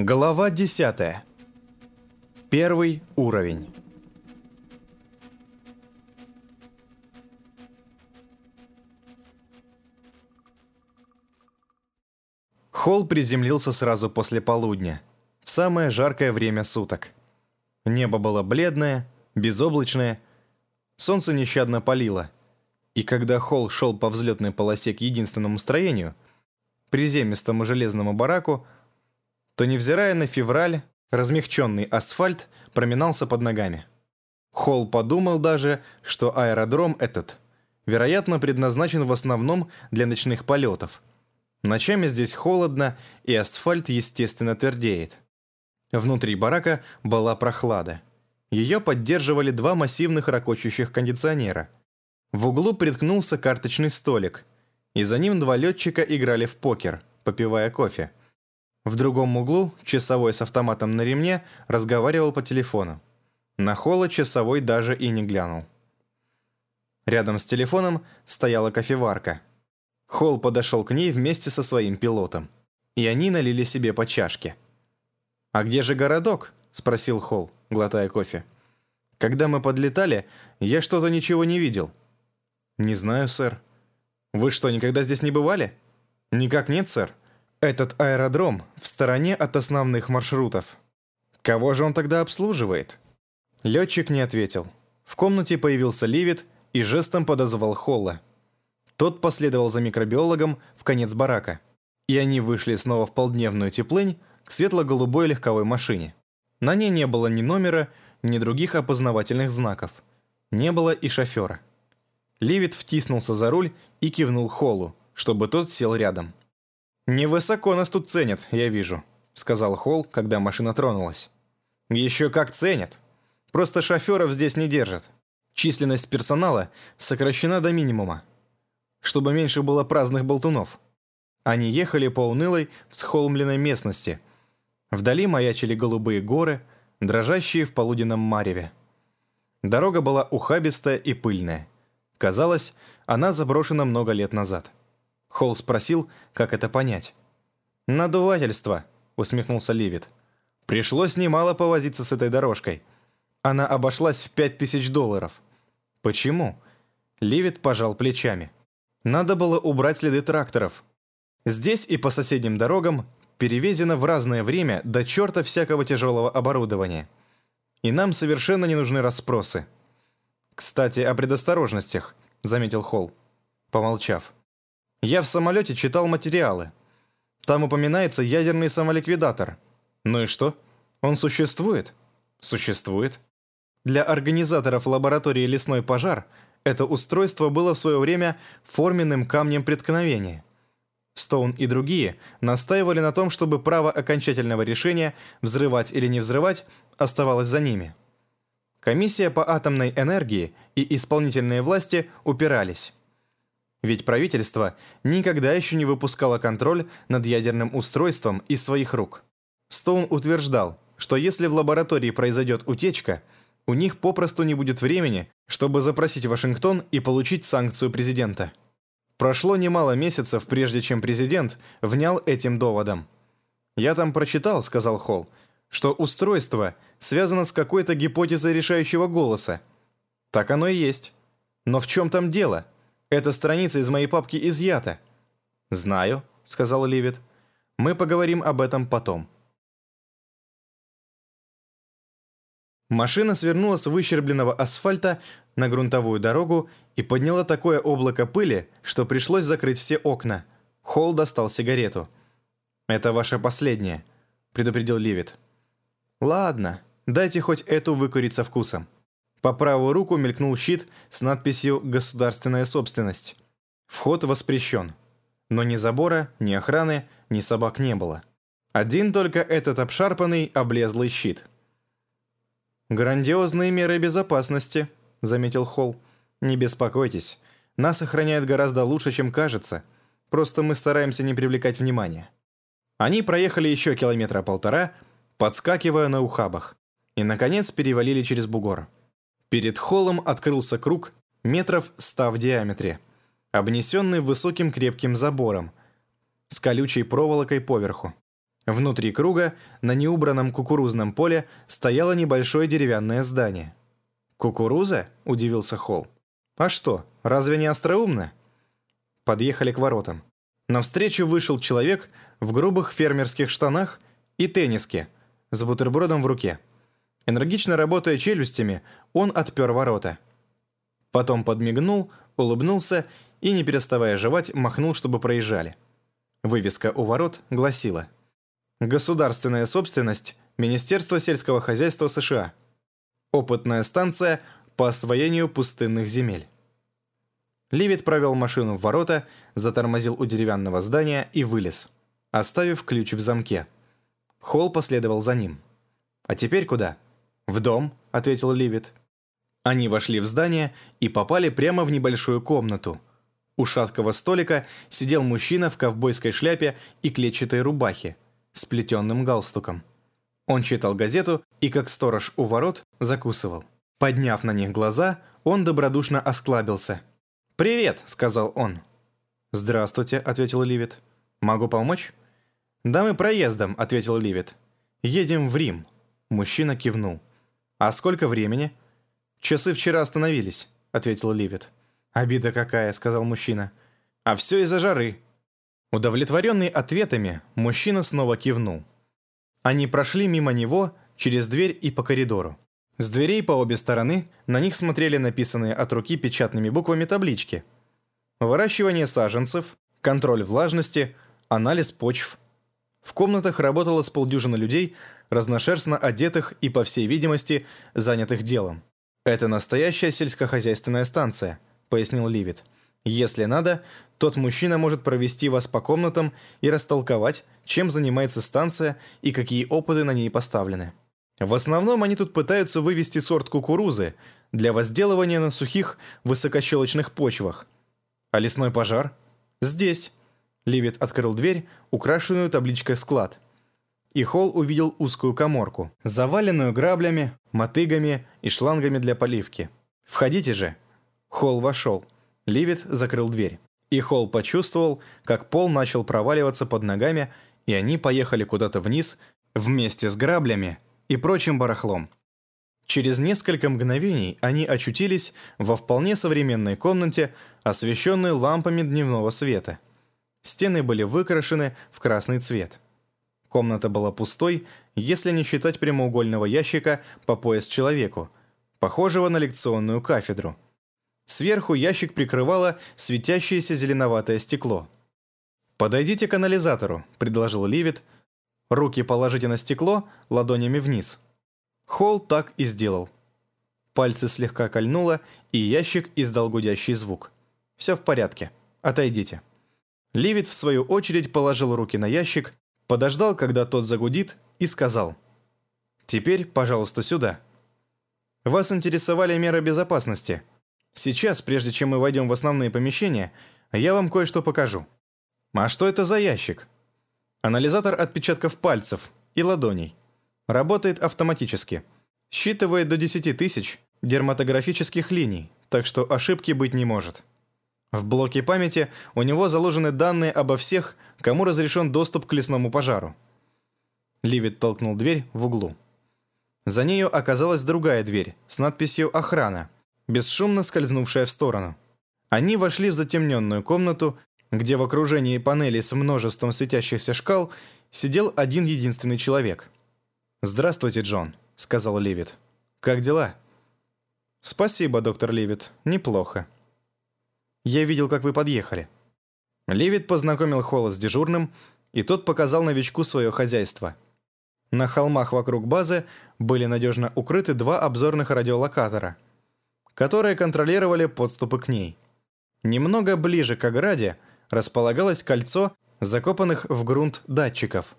Глава 10. Первый уровень. Холл приземлился сразу после полудня, в самое жаркое время суток. Небо было бледное, безоблачное, солнце нещадно палило. И когда Холл шел по взлетной полосе к единственному строению, приземистому железному бараку, то, невзирая на февраль, размягченный асфальт проминался под ногами. Холл подумал даже, что аэродром этот, вероятно, предназначен в основном для ночных полетов. Ночами здесь холодно, и асфальт, естественно, твердеет. Внутри барака была прохлада. Ее поддерживали два массивных ракочущих кондиционера. В углу приткнулся карточный столик, и за ним два летчика играли в покер, попивая кофе. В другом углу часовой с автоматом на ремне разговаривал по телефону. На холод часовой даже и не глянул. Рядом с телефоном стояла кофеварка. Холл подошел к ней вместе со своим пилотом. И они налили себе по чашке. «А где же городок?» – спросил Холл, глотая кофе. «Когда мы подлетали, я что-то ничего не видел». «Не знаю, сэр». «Вы что, никогда здесь не бывали?» «Никак нет, сэр. Этот аэродром в стороне от основных маршрутов. Кого же он тогда обслуживает?» Летчик не ответил. В комнате появился Ливит и жестом подозвал Холла. Тот последовал за микробиологом в конец барака. И они вышли снова в полдневную теплынь к светло-голубой легковой машине. На ней не было ни номера, ни других опознавательных знаков. Не было и шофера. Ливит втиснулся за руль и кивнул Холлу, чтобы тот сел рядом. «Невысоко нас тут ценят, я вижу», — сказал Холл, когда машина тронулась. «Еще как ценят. Просто шоферов здесь не держат. Численность персонала сокращена до минимума, чтобы меньше было праздных болтунов». Они ехали по унылой, всхолмленной местности. Вдали маячили голубые горы, дрожащие в полуденном мареве. Дорога была ухабистая и пыльная. Казалось, она заброшена много лет назад. Холл спросил, как это понять. «Надувательство», — усмехнулся Ливит. «Пришлось немало повозиться с этой дорожкой. Она обошлась в пять тысяч долларов». «Почему?» Ливит пожал плечами. «Надо было убрать следы тракторов. Здесь и по соседним дорогам перевезено в разное время до черта всякого тяжелого оборудования. И нам совершенно не нужны расспросы». «Кстати, о предосторожностях», — заметил Холл, помолчав. Я в самолете читал материалы. Там упоминается ядерный самоликвидатор. Ну и что? Он существует? Существует. Для организаторов лаборатории «Лесной пожар» это устройство было в свое время форменным камнем преткновения. Стоун и другие настаивали на том, чтобы право окончательного решения, взрывать или не взрывать, оставалось за ними. Комиссия по атомной энергии и исполнительные власти упирались. Ведь правительство никогда еще не выпускало контроль над ядерным устройством из своих рук. Стоун утверждал, что если в лаборатории произойдет утечка, у них попросту не будет времени, чтобы запросить Вашингтон и получить санкцию президента. Прошло немало месяцев, прежде чем президент внял этим доводом. «Я там прочитал», — сказал Холл, «что устройство связано с какой-то гипотезой решающего голоса. Так оно и есть. Но в чем там дело?» Эта страница из моей папки изъята». «Знаю», — сказал Ливит. «Мы поговорим об этом потом». Машина свернула с выщербленного асфальта на грунтовую дорогу и подняла такое облако пыли, что пришлось закрыть все окна. Холл достал сигарету. «Это ваша последняя», — предупредил Ливит. «Ладно, дайте хоть эту выкурить со вкусом». По правую руку мелькнул щит с надписью «Государственная собственность». Вход воспрещен. Но ни забора, ни охраны, ни собак не было. Один только этот обшарпанный, облезлый щит. «Грандиозные меры безопасности», — заметил Холл. «Не беспокойтесь, нас охраняют гораздо лучше, чем кажется. Просто мы стараемся не привлекать внимания». Они проехали еще километра полтора, подскакивая на ухабах, и, наконец, перевалили через бугор. Перед холлом открылся круг метров ста в диаметре, обнесенный высоким крепким забором, с колючей проволокой поверху. Внутри круга, на неубранном кукурузном поле, стояло небольшое деревянное здание. «Кукуруза?» – удивился Холл. «А что, разве не остроумно?» Подъехали к воротам. Навстречу вышел человек в грубых фермерских штанах и тенниске, с бутербродом в руке. Энергично работая челюстями, он отпер ворота. Потом подмигнул, улыбнулся и, не переставая жевать, махнул, чтобы проезжали. Вывеска у ворот гласила «Государственная собственность Министерства сельского хозяйства США. Опытная станция по освоению пустынных земель». Ливит провел машину в ворота, затормозил у деревянного здания и вылез, оставив ключ в замке. Холл последовал за ним. «А теперь куда?» «В дом», — ответил Ливит. Они вошли в здание и попали прямо в небольшую комнату. У шаткого столика сидел мужчина в ковбойской шляпе и клетчатой рубахе, с плетенным галстуком. Он читал газету и, как сторож у ворот, закусывал. Подняв на них глаза, он добродушно осклабился – «Привет», — сказал он. «Здравствуйте», — ответил Ливит. «Могу помочь?» «Да мы проездом», — ответил Ливит. «Едем в Рим». Мужчина кивнул. «А сколько времени?» «Часы вчера остановились», — ответил Ливит. «Обида какая», — сказал мужчина. «А все из-за жары». Удовлетворенный ответами, мужчина снова кивнул. Они прошли мимо него, через дверь и по коридору. С дверей по обе стороны на них смотрели написанные от руки печатными буквами таблички. Выращивание саженцев, контроль влажности, анализ почв. В комнатах работало с полдюжины людей, разношерстно одетых и, по всей видимости, занятых делом. «Это настоящая сельскохозяйственная станция», — пояснил Ливит. «Если надо, тот мужчина может провести вас по комнатам и растолковать, чем занимается станция и какие опыты на ней поставлены». В основном они тут пытаются вывести сорт кукурузы для возделывания на сухих высокощелочных почвах. А лесной пожар? Здесь. Ливит открыл дверь, украшенную табличкой «Склад». И Холл увидел узкую коморку, заваленную граблями, мотыгами и шлангами для поливки. «Входите же!» Холл вошел. Ливит закрыл дверь. И Холл почувствовал, как пол начал проваливаться под ногами, и они поехали куда-то вниз вместе с граблями, и прочим барахлом. Через несколько мгновений они очутились во вполне современной комнате, освещенной лампами дневного света. Стены были выкрашены в красный цвет. Комната была пустой, если не считать прямоугольного ящика по пояс человеку, похожего на лекционную кафедру. Сверху ящик прикрывало светящееся зеленоватое стекло. «Подойдите к анализатору», — предложил Ливит, — Руки положите на стекло, ладонями вниз. Холл так и сделал. Пальцы слегка кольнуло, и ящик издал гудящий звук. «Все в порядке. Отойдите». Ливит, в свою очередь, положил руки на ящик, подождал, когда тот загудит, и сказал. «Теперь, пожалуйста, сюда». Вас интересовали меры безопасности. Сейчас, прежде чем мы войдем в основные помещения, я вам кое-что покажу. А что это за ящик? Анализатор отпечатков пальцев и ладоней. Работает автоматически. Считывает до 10 тысяч дерматографических линий, так что ошибки быть не может. В блоке памяти у него заложены данные обо всех, кому разрешен доступ к лесному пожару. Ливит толкнул дверь в углу. За нею оказалась другая дверь с надписью «Охрана», бесшумно скользнувшая в сторону. Они вошли в затемненную комнату, где в окружении панелей с множеством светящихся шкал сидел один единственный человек. «Здравствуйте, Джон», — сказал Ливит. «Как дела?» «Спасибо, доктор Ливит. Неплохо». «Я видел, как вы подъехали». Ливит познакомил Холла с дежурным, и тот показал новичку свое хозяйство. На холмах вокруг базы были надежно укрыты два обзорных радиолокатора, которые контролировали подступы к ней. Немного ближе к ограде располагалось кольцо закопанных в грунт датчиков,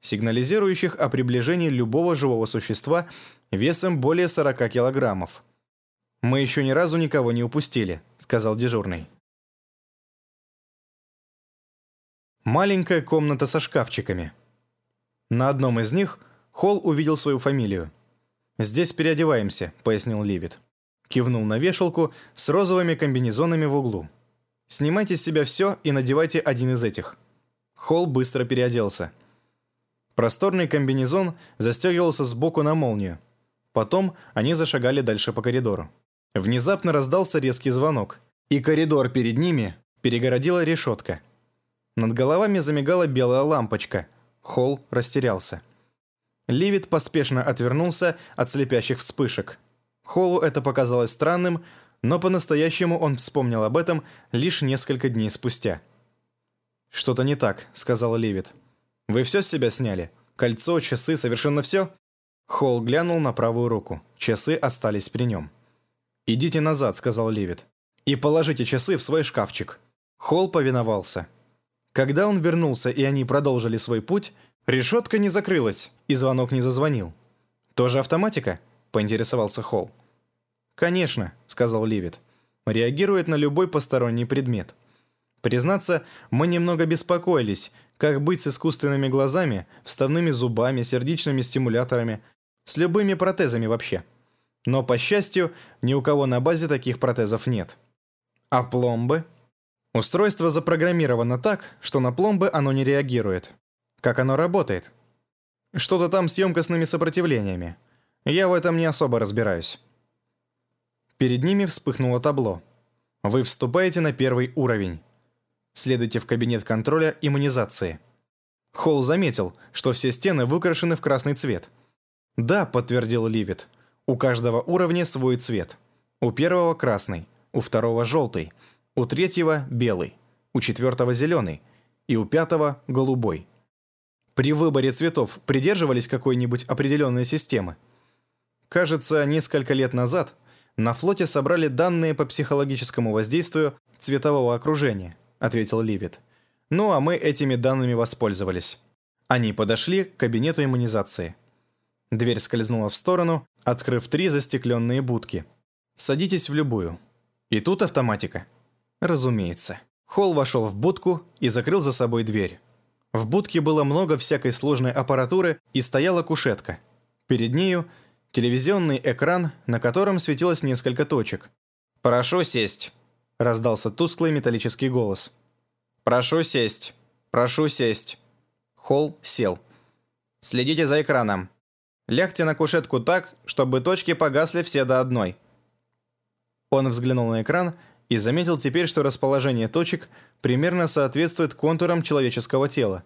сигнализирующих о приближении любого живого существа весом более 40 килограммов. «Мы еще ни разу никого не упустили», — сказал дежурный. Маленькая комната со шкафчиками. На одном из них Холл увидел свою фамилию. «Здесь переодеваемся», — пояснил Ливит. Кивнул на вешалку с розовыми комбинезонами в углу. Снимайте с себя все и надевайте один из этих». Холл быстро переоделся. Просторный комбинезон застегивался сбоку на молнию. Потом они зашагали дальше по коридору. Внезапно раздался резкий звонок, и коридор перед ними перегородила решетка. Над головами замигала белая лампочка. Холл растерялся. Ливит поспешно отвернулся от слепящих вспышек. Холлу это показалось странным, но по-настоящему он вспомнил об этом лишь несколько дней спустя. «Что-то не так», — сказал Ливит. «Вы все с себя сняли? Кольцо, часы, совершенно все?» Холл глянул на правую руку. Часы остались при нем. «Идите назад», — сказал Ливит. «И положите часы в свой шкафчик». Холл повиновался. Когда он вернулся и они продолжили свой путь, решетка не закрылась, и звонок не зазвонил. «Тоже автоматика?» — поинтересовался Холл. «Конечно», — сказал Ливит. «Реагирует на любой посторонний предмет». Признаться, мы немного беспокоились, как быть с искусственными глазами, вставными зубами, сердечными стимуляторами, с любыми протезами вообще. Но, по счастью, ни у кого на базе таких протезов нет. А пломбы? Устройство запрограммировано так, что на пломбы оно не реагирует. Как оно работает? Что-то там с емкостными сопротивлениями. Я в этом не особо разбираюсь. Перед ними вспыхнуло табло. Вы вступаете на первый уровень. Следуйте в кабинет контроля иммунизации. Холл заметил, что все стены выкрашены в красный цвет. «Да», — подтвердил Ливит, — «у каждого уровня свой цвет. У первого — красный, у второго — желтый, у третьего — белый, у четвертого — зеленый и у пятого — голубой». При выборе цветов придерживались какой-нибудь определенной системы? Кажется, несколько лет назад на флоте собрали данные по психологическому воздействию цветового окружения ответил Ливит. «Ну, а мы этими данными воспользовались». Они подошли к кабинету иммунизации. Дверь скользнула в сторону, открыв три застекленные будки. «Садитесь в любую». И тут автоматика. Разумеется. Холл вошел в будку и закрыл за собой дверь. В будке было много всякой сложной аппаратуры и стояла кушетка. Перед нею телевизионный экран, на котором светилось несколько точек. «Прошу сесть», раздался тусклый металлический голос. «Прошу сесть. Прошу сесть». Холл сел. «Следите за экраном. Лягте на кушетку так, чтобы точки погасли все до одной». Он взглянул на экран и заметил теперь, что расположение точек примерно соответствует контурам человеческого тела.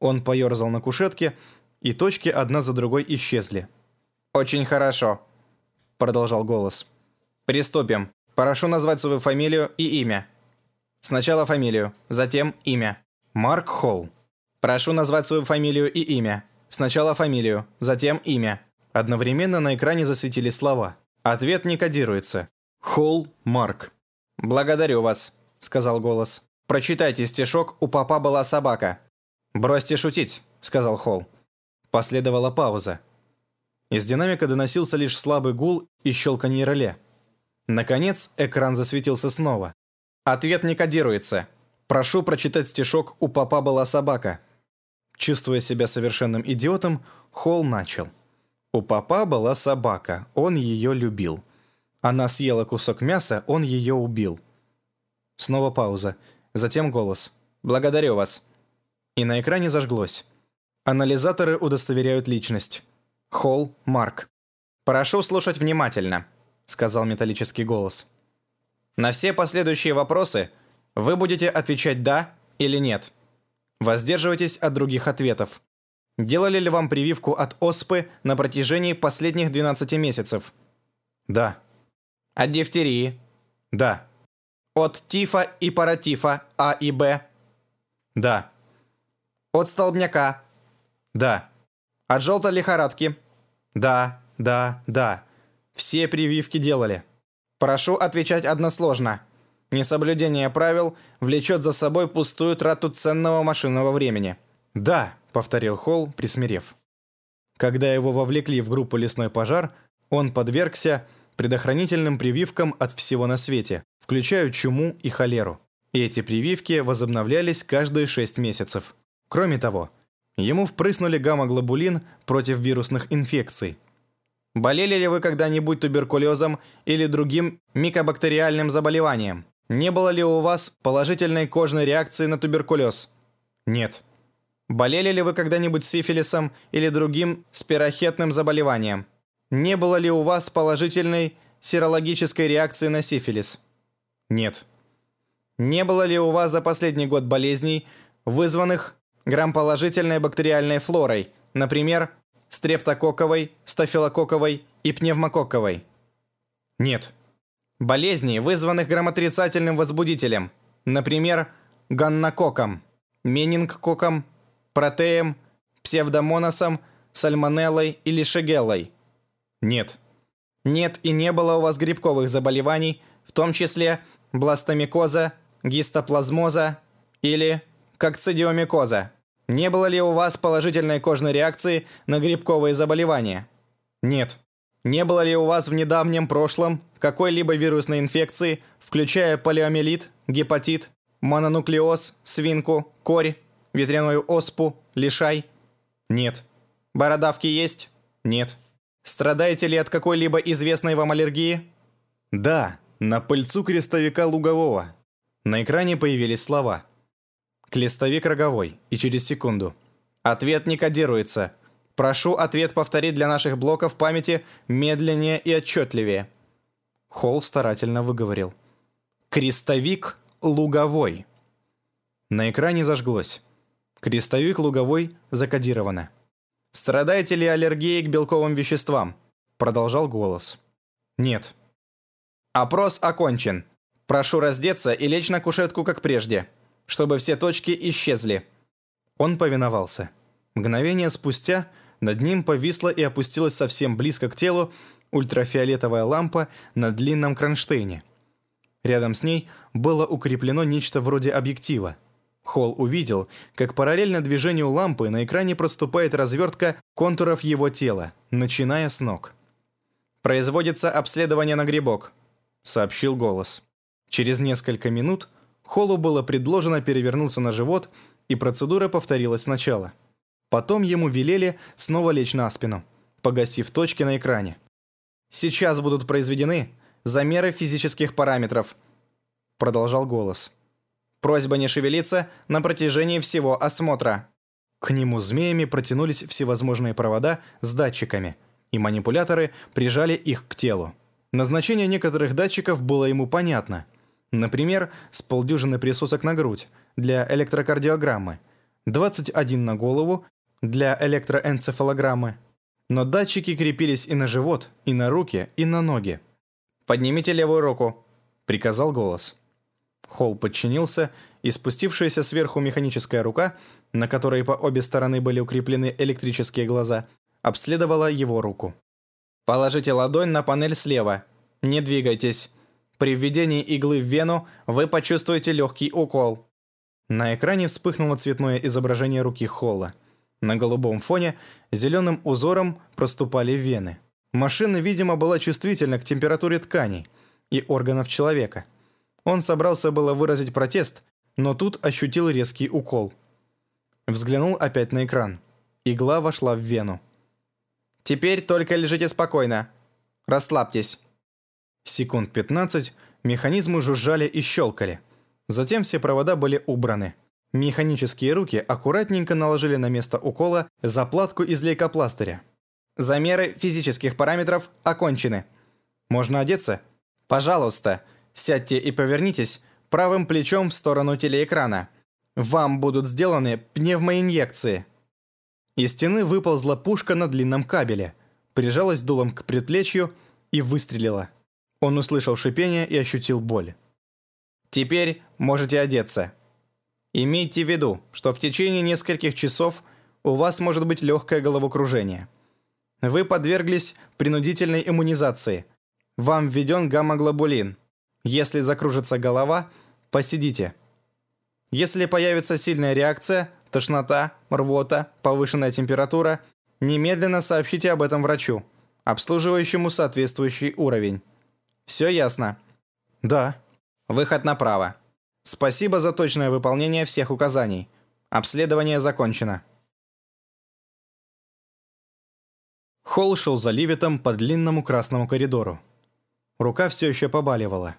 Он поерзал на кушетке, и точки одна за другой исчезли. «Очень хорошо», — продолжал голос. «Приступим. Прошу назвать свою фамилию и имя. Сначала фамилию, затем имя. Марк Холл. Прошу назвать свою фамилию и имя. Сначала фамилию, затем имя. Одновременно на экране засветились слова. Ответ не кодируется. Холл Марк. «Благодарю вас», — сказал голос. «Прочитайте стишок «У папа была собака». «Бросьте шутить», — сказал Холл. Последовала пауза. Из динамика доносился лишь слабый гул и щелканье реле. Наконец, экран засветился снова. Ответ не кодируется. Прошу прочитать стишок «У папа была собака». Чувствуя себя совершенным идиотом, Холл начал. У папа была собака, он ее любил. Она съела кусок мяса, он ее убил. Снова пауза. Затем голос. «Благодарю вас». И на экране зажглось. Анализаторы удостоверяют личность. Холл Марк. «Прошу слушать внимательно сказал металлический голос. На все последующие вопросы вы будете отвечать «да» или «нет». Воздерживайтесь от других ответов. Делали ли вам прививку от оспы на протяжении последних 12 месяцев? Да. От дифтерии? Да. От тифа и паратифа А и Б? Да. От столбняка? Да. От желтой лихорадки? Да, да, да. Все прививки делали. Прошу отвечать односложно. Несоблюдение правил влечет за собой пустую трату ценного машинного времени. «Да», — повторил Холл, присмирев. Когда его вовлекли в группу «Лесной пожар», он подвергся предохранительным прививкам от всего на свете, включая чуму и холеру. И эти прививки возобновлялись каждые 6 месяцев. Кроме того, ему впрыснули гамма-глобулин против вирусных инфекций, Болели ли вы когда-нибудь туберкулезом или другим микобактериальным заболеванием? Не было ли у вас положительной кожной реакции на туберкулез? Нет. Болели ли вы когда-нибудь сифилисом или другим спирохетным заболеванием? Не было ли у вас положительной серологической реакции на сифилис? Нет. Не было ли у вас за последний год болезней, вызванных грамположительной бактериальной флорой, например, стрептококковой, стафилококковой и пневмококковой? Нет. Болезней, вызванных грамотрицательным возбудителем, например, ганнококком, менингкокком, протеем, псевдомоносом, сальмонеллой или шегеллой? Нет. Нет и не было у вас грибковых заболеваний, в том числе бластомикоза, гистоплазмоза или кокцидиомикоза. Не было ли у вас положительной кожной реакции на грибковые заболевания? Нет. Не было ли у вас в недавнем прошлом какой-либо вирусной инфекции, включая полиомиелит, гепатит, мононуклеоз, свинку, корь, ветряную оспу, лишай? Нет. Бородавки есть? Нет. Страдаете ли от какой-либо известной вам аллергии? Да, на пыльцу крестовика лугового. На экране появились слова. Клестовик роговой, и через секунду. Ответ не кодируется. Прошу ответ повторить для наших блоков памяти медленнее и отчетливее. Холл старательно выговорил. Крестовик луговой. На экране зажглось. Крестовик луговой закодировано. «Страдаете ли аллергией к белковым веществам?» Продолжал голос. «Нет». «Опрос окончен. Прошу раздеться и лечь на кушетку, как прежде, чтобы все точки исчезли». Он повиновался. Мгновение спустя над ним повисла и опустилась совсем близко к телу ультрафиолетовая лампа на длинном кронштейне. Рядом с ней было укреплено нечто вроде объектива. Холл увидел, как параллельно движению лампы на экране проступает развертка контуров его тела, начиная с ног. «Производится обследование на грибок», — сообщил голос. Через несколько минут Холлу было предложено перевернуться на живот, и процедура повторилась сначала. Потом ему велели снова лечь на спину, погасив точки на экране. «Сейчас будут произведены замеры физических параметров», — продолжал голос. Просьба не шевелиться на протяжении всего осмотра. К нему змеями протянулись всевозможные провода с датчиками, и манипуляторы прижали их к телу. Назначение некоторых датчиков было ему понятно. Например, с полдюжины присосок на грудь для электрокардиограммы, 21 на голову для электроэнцефалограммы. Но датчики крепились и на живот, и на руки, и на ноги. «Поднимите левую руку», — приказал голос. Холл подчинился, и спустившаяся сверху механическая рука, на которой по обе стороны были укреплены электрические глаза, обследовала его руку. «Положите ладонь на панель слева. Не двигайтесь. При введении иглы в вену вы почувствуете легкий укол». На экране вспыхнуло цветное изображение руки Холла. На голубом фоне зеленым узором проступали вены. Машина, видимо, была чувствительна к температуре тканей и органов человека – он собрался было выразить протест, но тут ощутил резкий укол. Взглянул опять на экран. Игла вошла в вену. «Теперь только лежите спокойно. Расслабьтесь». Секунд 15 механизмы жужжали и щелкали. Затем все провода были убраны. Механические руки аккуратненько наложили на место укола заплатку из лейкопластыря. Замеры физических параметров окончены. Можно одеться? Пожалуйста. Сядьте и повернитесь правым плечом в сторону телеэкрана. Вам будут сделаны пневмоинъекции. Из стены выползла пушка на длинном кабеле, прижалась дулом к предплечью и выстрелила. Он услышал шипение и ощутил боль. Теперь можете одеться. Имейте в виду, что в течение нескольких часов у вас может быть легкое головокружение. Вы подверглись принудительной иммунизации. Вам введен гамма-глобулин. Если закружится голова, посидите. Если появится сильная реакция, тошнота, рвота, повышенная температура, немедленно сообщите об этом врачу, обслуживающему соответствующий уровень. Все ясно? Да. Выход направо. Спасибо за точное выполнение всех указаний. Обследование закончено. Холл шел за Ливетом по длинному красному коридору. Рука все еще побаливала.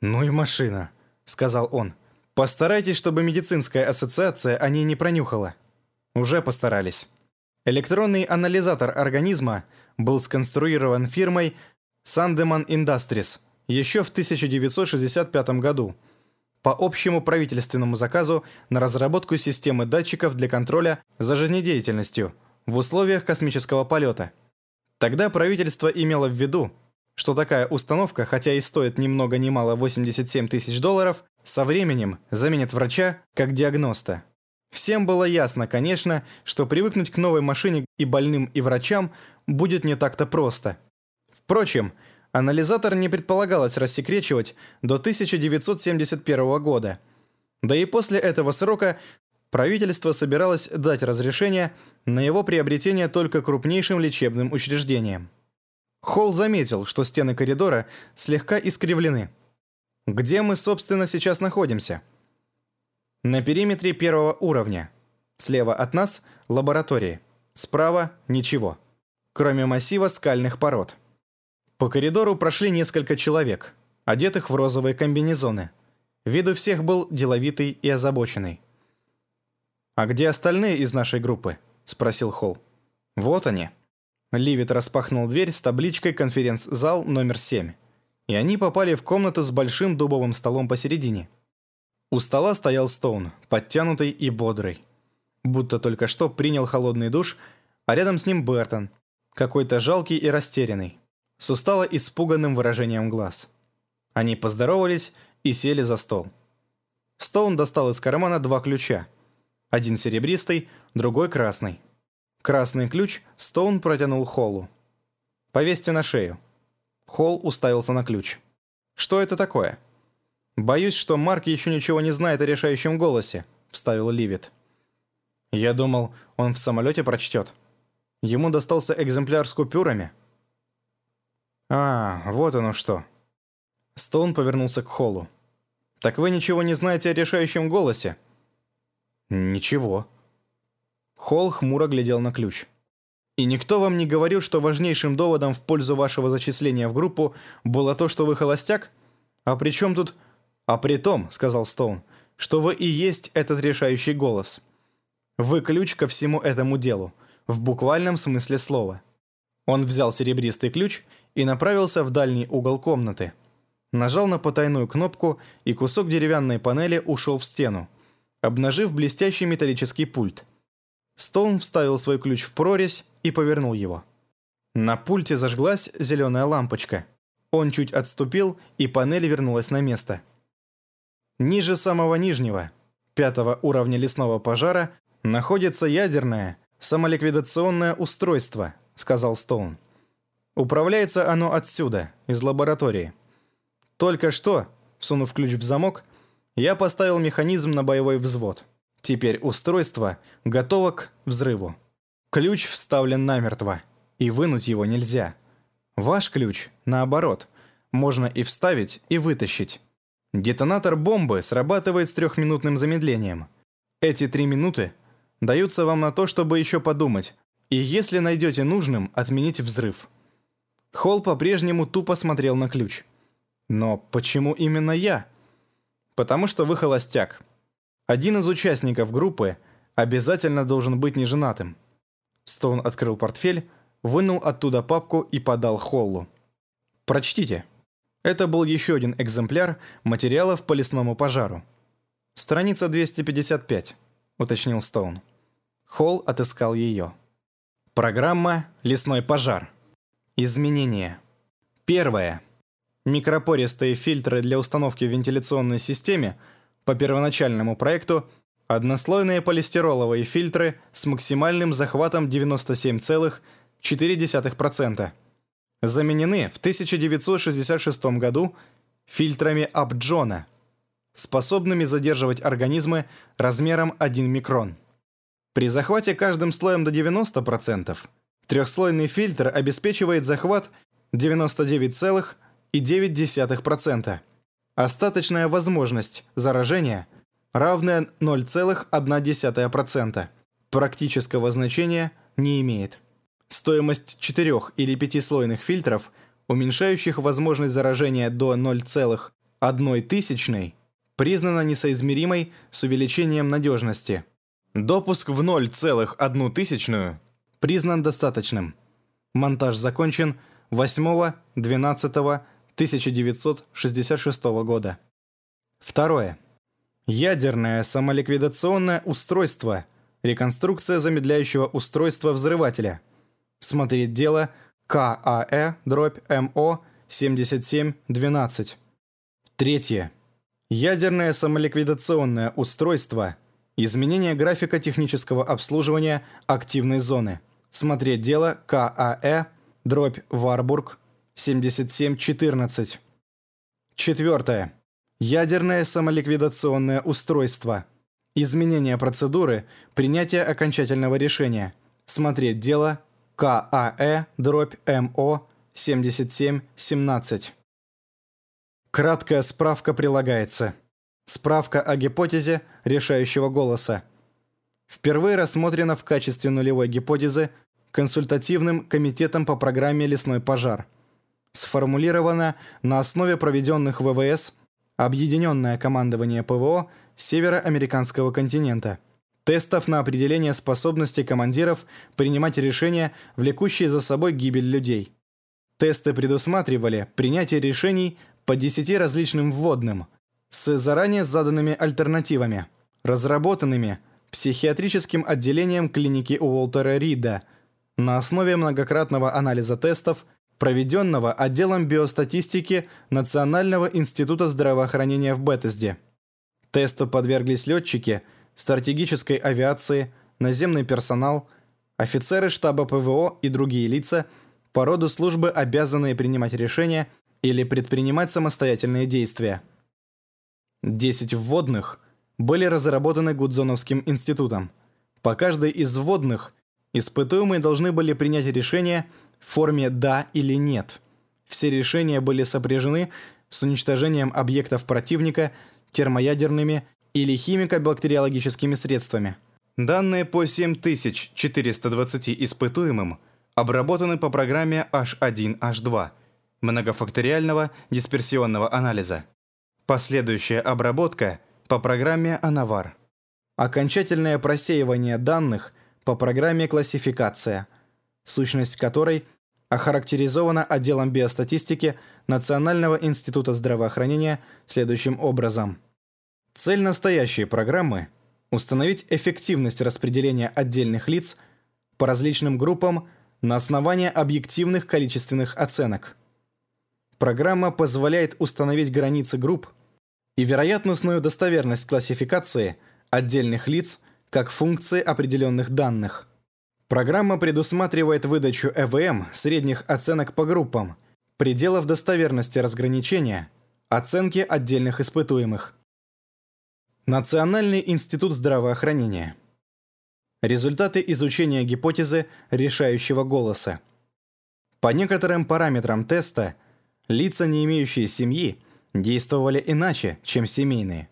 «Ну и машина», — сказал он. «Постарайтесь, чтобы медицинская ассоциация о ней не пронюхала». Уже постарались. Электронный анализатор организма был сконструирован фирмой Sandeman Industries еще в 1965 году по общему правительственному заказу на разработку системы датчиков для контроля за жизнедеятельностью в условиях космического полета. Тогда правительство имело в виду, что такая установка, хотя и стоит ни много ни мало 87 тысяч долларов, со временем заменит врача как диагноста. Всем было ясно, конечно, что привыкнуть к новой машине и больным, и врачам будет не так-то просто. Впрочем, анализатор не предполагалось рассекречивать до 1971 года. Да и после этого срока правительство собиралось дать разрешение на его приобретение только крупнейшим лечебным учреждениям. Холл заметил, что стены коридора слегка искривлены. Где мы, собственно, сейчас находимся? На периметре первого уровня. Слева от нас – лаборатории. Справа – ничего. Кроме массива скальных пород. По коридору прошли несколько человек, одетых в розовые комбинезоны. Вид у всех был деловитый и озабоченный. «А где остальные из нашей группы?» – спросил Холл. «Вот они». Ливит распахнул дверь с табличкой «Конференц-зал номер 7». И они попали в комнату с большим дубовым столом посередине – у стола стоял Стоун, подтянутый и бодрый. Будто только что принял холодный душ, а рядом с ним Бертон, какой-то жалкий и растерянный, с устало испуганным выражением глаз. Они поздоровались и сели за стол. Стоун достал из кармана два ключа. Один серебристый, другой красный. Красный ключ Стоун протянул Холлу. «Повесьте на шею». Холл уставился на ключ. «Что это такое?» «Боюсь, что Марк еще ничего не знает о решающем голосе», — вставил Ливит. «Я думал, он в самолете прочтет. Ему достался экземпляр с купюрами». «А, вот оно что». Стоун повернулся к Холлу. «Так вы ничего не знаете о решающем голосе?» «Ничего». Холл хмуро глядел на ключ. «И никто вам не говорил, что важнейшим доводом в пользу вашего зачисления в группу было то, что вы холостяк? А при чем тут «А при том, — сказал Стоун, — что вы и есть этот решающий голос. Вы ключ ко всему этому делу, в буквальном смысле слова». Он взял серебристый ключ и направился в дальний угол комнаты. Нажал на потайную кнопку, и кусок деревянной панели ушел в стену, обнажив блестящий металлический пульт. Стоун вставил свой ключ в прорезь и повернул его. На пульте зажглась зеленая лампочка. Он чуть отступил, и панель вернулась на место. Ниже самого нижнего, пятого уровня лесного пожара, находится ядерное самоликвидационное устройство, сказал Стоун. Управляется оно отсюда, из лаборатории. Только что, сунув ключ в замок, я поставил механизм на боевой взвод. Теперь устройство готово к взрыву. Ключ вставлен намертво, и вынуть его нельзя. Ваш ключ, наоборот, можно и вставить, и вытащить. Детонатор бомбы срабатывает с трехминутным замедлением. Эти три минуты даются вам на то, чтобы еще подумать, и если найдете нужным, отменить взрыв. Холл по-прежнему тупо смотрел на ключ. Но почему именно я? Потому что вы холостяк. Один из участников группы обязательно должен быть неженатым. Стоун открыл портфель, вынул оттуда папку и подал Холлу. «Прочтите». Это был еще один экземпляр материалов по лесному пожару. «Страница 255», — уточнил Стоун. Холл отыскал ее. Программа «Лесной пожар». Изменения. Первое. Микропористые фильтры для установки в вентиляционной системе по первоначальному проекту однослойные полистироловые фильтры с максимальным захватом 97,4% заменены в 1966 году фильтрами Апджона, способными задерживать организмы размером 1 микрон. При захвате каждым слоем до 90% трехслойный фильтр обеспечивает захват 99,9%. Остаточная возможность заражения равная 0,1%. Практического значения не имеет. Стоимость четырех или пятислойных фильтров, уменьшающих возможность заражения до 0,1 тысячной, признана несоизмеримой с увеличением надежности. Допуск в 0,1 тысячную признан достаточным. Монтаж закончен 8.12.1966 года. Второе. Ядерное самоликвидационное устройство. Реконструкция замедляющего устройства взрывателя. Смотреть дело КАЭ дробь МО 7712. Третье. Ядерное самоликвидационное устройство. Изменение графика технического обслуживания активной зоны. Смотреть дело КАЭ дробь Варбург 7714. Четвертое. Ядерное самоликвидационное устройство. Изменение процедуры принятия окончательного решения. Смотреть дело КАЭ дробь МО 7717. Краткая справка прилагается. Справка о гипотезе решающего голоса. Впервые рассмотрена в качестве нулевой гипотезы консультативным комитетом по программе «Лесной пожар». Сформулирована на основе проведенных ВВС Объединенное командование ПВО Североамериканского континента тестов на определение способности командиров принимать решения, влекущие за собой гибель людей. Тесты предусматривали принятие решений по 10 различным вводным с заранее заданными альтернативами, разработанными психиатрическим отделением клиники Уолтера Рида на основе многократного анализа тестов, проведенного отделом биостатистики Национального института здравоохранения в Беттесде. Тесту подверглись летчики стратегической авиации, наземный персонал, офицеры штаба ПВО и другие лица – по роду службы обязанные принимать решения или предпринимать самостоятельные действия. 10 вводных были разработаны Гудзоновским институтом. По каждой из вводных испытуемые должны были принять решение в форме «да» или «нет». Все решения были сопряжены с уничтожением объектов противника термоядерными или химико-бактериологическими средствами. Данные по 7420 испытуемым обработаны по программе H1H2 многофакториального дисперсионного анализа. Последующая обработка по программе ANAVAR. Окончательное просеивание данных по программе классификация, сущность которой охарактеризована отделом биостатистики Национального института здравоохранения следующим образом. Цель настоящей программы – установить эффективность распределения отдельных лиц по различным группам на основании объективных количественных оценок. Программа позволяет установить границы групп и вероятностную достоверность классификации отдельных лиц как функции определенных данных. Программа предусматривает выдачу ЭВМ средних оценок по группам, пределов достоверности разграничения, оценки отдельных испытуемых. Национальный институт здравоохранения – Результаты изучения гипотезы решающего голоса. По некоторым параметрам теста, лица, не имеющие семьи, действовали иначе, чем семейные.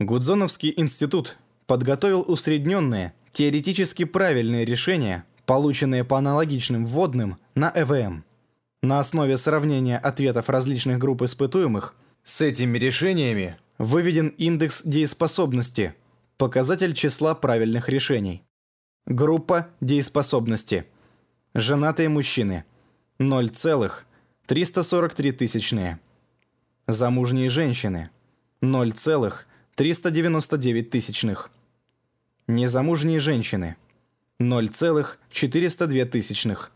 Гудзоновский институт подготовил усредненные, теоретически правильные решения, полученные по аналогичным вводным на ЭВМ. На основе сравнения ответов различных групп испытуемых с этими решениями выведен индекс дееспособности, показатель числа правильных решений. Группа дееспособности. Женатые мужчины. 0,343 тысячные. Замужние женщины. 0,399 тысячных. Незамужние женщины. 0,402 тысячных.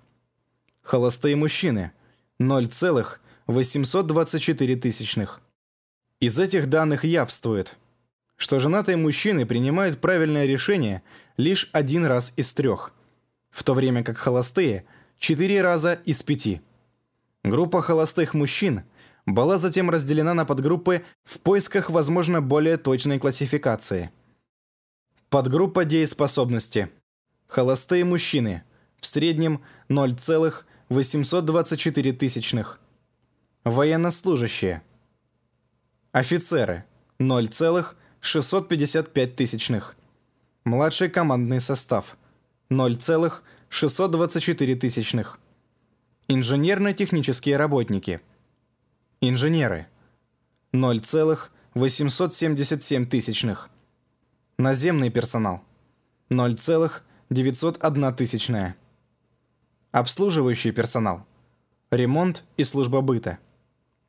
Холостые мужчины. 0,824 тысячных. Из этих данных явствует – что женатые мужчины принимают правильное решение лишь один раз из трех, в то время как холостые – четыре раза из пяти. Группа холостых мужчин была затем разделена на подгруппы в поисках, возможно, более точной классификации. Подгруппа дееспособности. Холостые мужчины. В среднем 0,824 тысячных. Военнослужащие. Офицеры. 0,8 655 тысячных. Младший командный состав 0,624 тысячных. Инженерно-технические работники. Инженеры 0,877 тысячных. Наземный персонал 0,901 тысячная. Обслуживающий персонал. Ремонт и служба быта.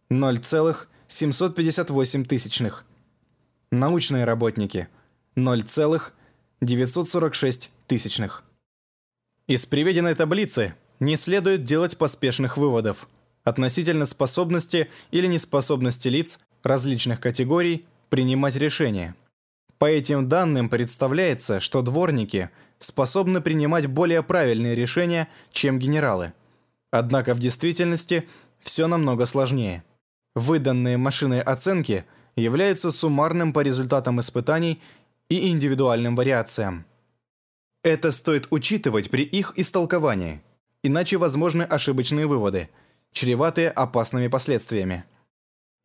0,758 тысячных. Научные работники. 0,946 тысячных. Из приведенной таблицы не следует делать поспешных выводов относительно способности или неспособности лиц различных категорий принимать решения. По этим данным представляется, что дворники способны принимать более правильные решения, чем генералы. Однако в действительности все намного сложнее. Выданные машиной оценки являются суммарным по результатам испытаний и индивидуальным вариациям. Это стоит учитывать при их истолковании, иначе возможны ошибочные выводы, чреватые опасными последствиями.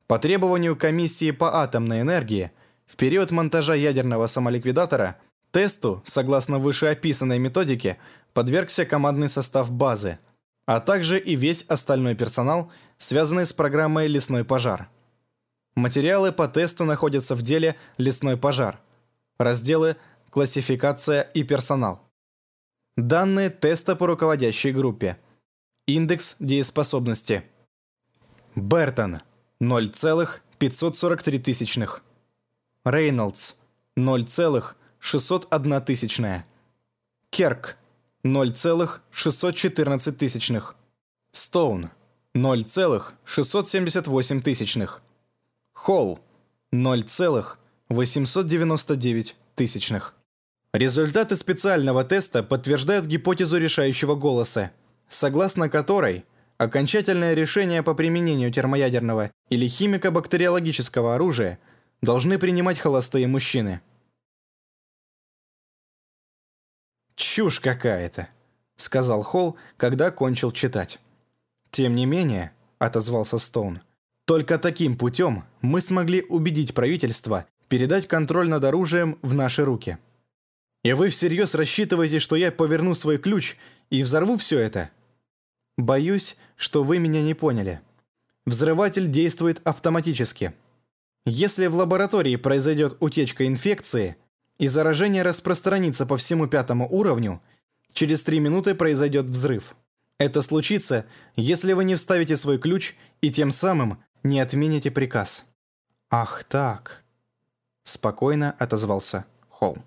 По требованию комиссии по атомной энергии – в период монтажа ядерного самоликвидатора тесту, согласно вышеописанной методике, подвергся командный состав базы, а также и весь остальной персонал, связанный с программой «Лесной пожар». Материалы по тесту находятся в деле «Лесной пожар». Разделы «Классификация и персонал». Данные теста по руководящей группе. Индекс дееспособности. Бертон – 0,543 тысячных. Рейнольдс 0,601 тысячная. Керк 0,614 тысячных. Стоун 0,678 тысячных. Холл 0,899 тысячных. Результаты специального теста подтверждают гипотезу решающего голоса, согласно которой окончательное решение по применению термоядерного или химико-бактериологического оружия – должны принимать холостые мужчины. «Чушь какая-то», — сказал Холл, когда кончил читать. «Тем не менее», — отозвался Стоун, «только таким путем мы смогли убедить правительство передать контроль над оружием в наши руки». «И вы всерьез рассчитываете, что я поверну свой ключ и взорву все это?» «Боюсь, что вы меня не поняли. Взрыватель действует автоматически». Если в лаборатории произойдет утечка инфекции и заражение распространится по всему пятому уровню, через 3 минуты произойдет взрыв. Это случится, если вы не вставите свой ключ и тем самым не отмените приказ. «Ах так», – спокойно отозвался Холм.